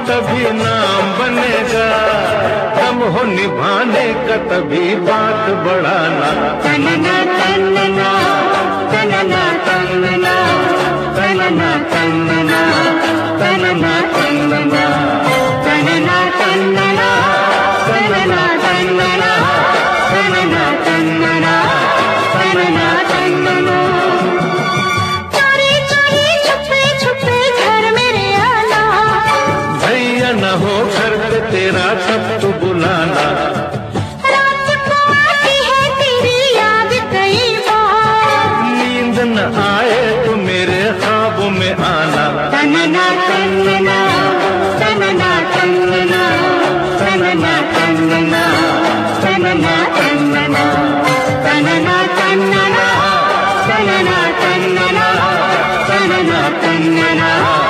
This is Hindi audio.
तभी नाम बनेगा। हम हो निभाने का तभी बात बढ़ाना। तनना तनना तनना तनना तनना तनना तनना तनना तनना तनना तनना तनना चोरी चोरी छुपे छुपे घर मेरे आना भैया न हो घर पे तेरा तब तो बुलाना रात ख्वाब में आना तनना तनना तनना तनना तनना तनना तनना तनना तनना तनना तनना तनना तनना तनना